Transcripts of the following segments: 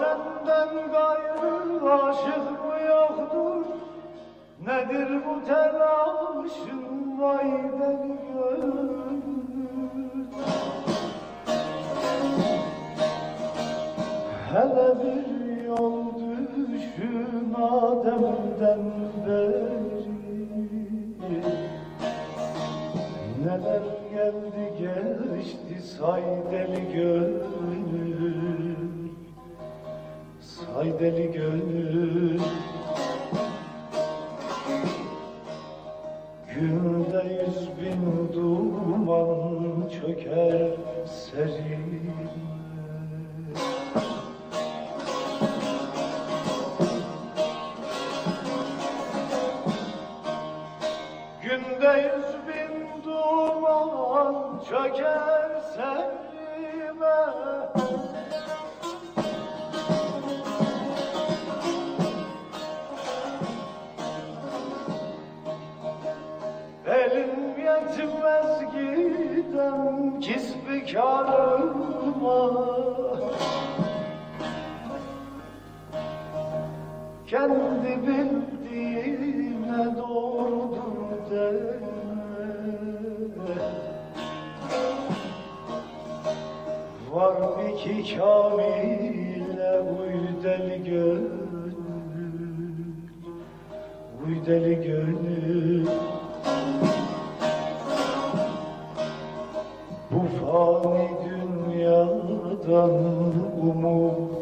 senden gayrı aşık mı yoktur? Nedir bu telaşın vay deli gönül? Hele bir yol düşün Adem'den beri Neler geldi geçti say deli gönül Say deli gönül. Günde yüz bin duman çöker serime Günde yüz bin duman çöker serime yetmez gidem kisbikarıma Kendi bildiğine doğrudur deme. Var bir ki kamile uy deli gönül Uy deli gönül fani dünyadan umudunu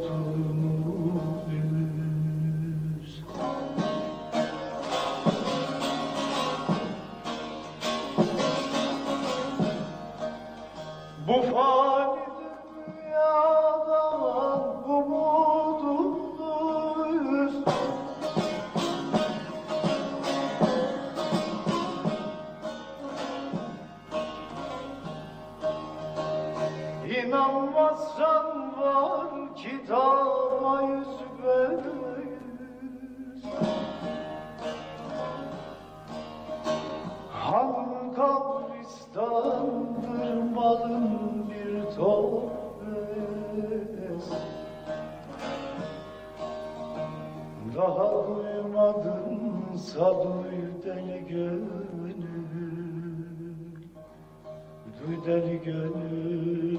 İnanmazsan var kitaba yüz ver yüz. Han kabristandır malın bir topes Daha duymadınsa duy deli gönül. Duy deli gönül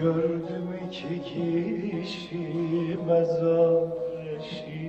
Gördüm iki kişi mezar eşi.